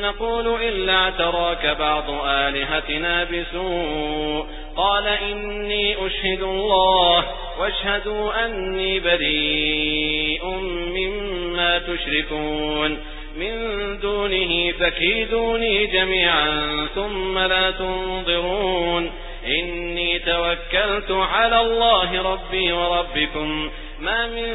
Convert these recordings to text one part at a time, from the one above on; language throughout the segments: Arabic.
نقول إلا تراك بعض آلهتنا بسوء. قال إني أشهد الله واشهدوا أني بريء مما تشركون. من دونه فكيدوني جميعا ثم لا تنظرون. إني توكلت على الله ربي وربكم. ما من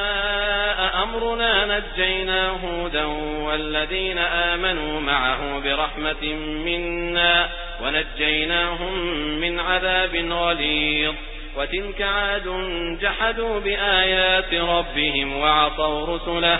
أمرنا نجينا هودا والذين آمنوا معه برحمة منا ونجيناهم من عذاب غليظ وتلك عاد جحدوا بآيات ربهم وعطوا رسله